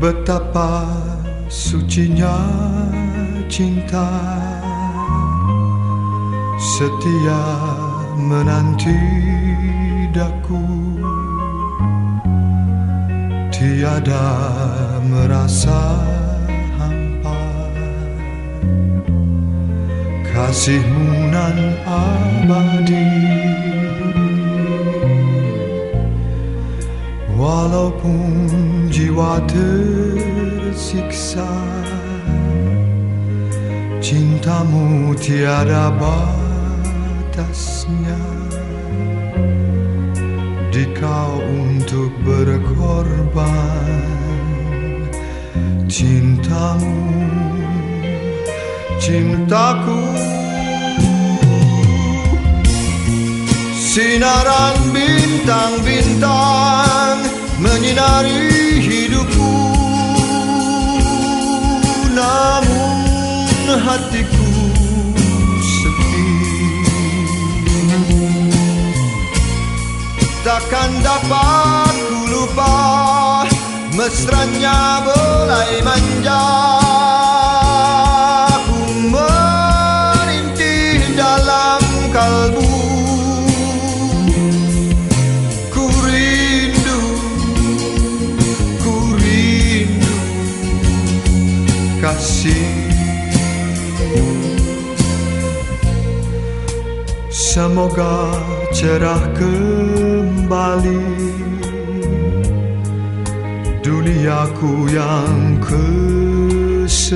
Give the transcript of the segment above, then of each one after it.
Betapa sucinya cinta. Setia menanti daku. Tiada merasa hampa. Kasihmu nan abadi. Walaupun jiwa tersiksa Cintamu tiada batasnya. Di kau untuk berkorban. Cintamu, cintaku. Sinaran bintang-bintang menyinari hatiku sepi Takkan dapat ku lupa mesranya belai manja. Ku merintih dalam kalbu. Ku rindu, ku rindu kasih Semoga cerah kembali Duniaku yang kesepian.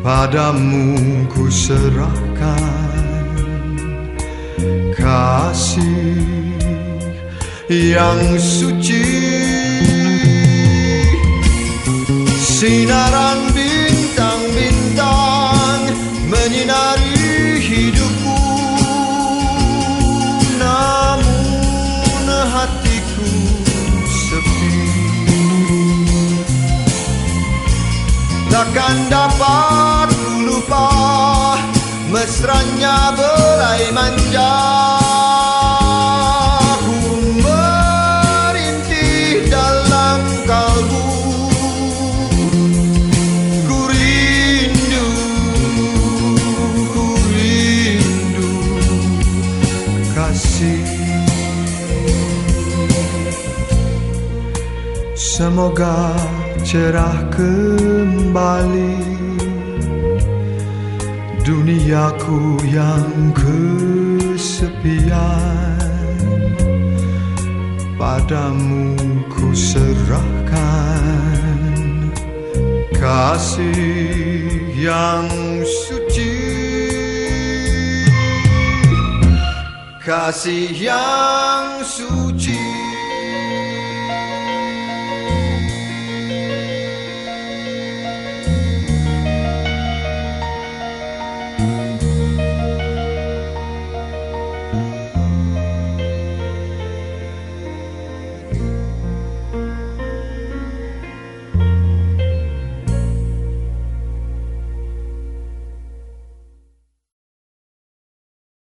Padamu ku serahkan Kasih yang suci. Sinaran Takkan dapat lupa mesranya belai manja. Ku merintih dalam kalbu. Ku rindu, ku rindu kasih. Semoga cerah kembali. Duniaku yang kesepian Padamu ku serahkan Kasih yang suci. Kasih yang suci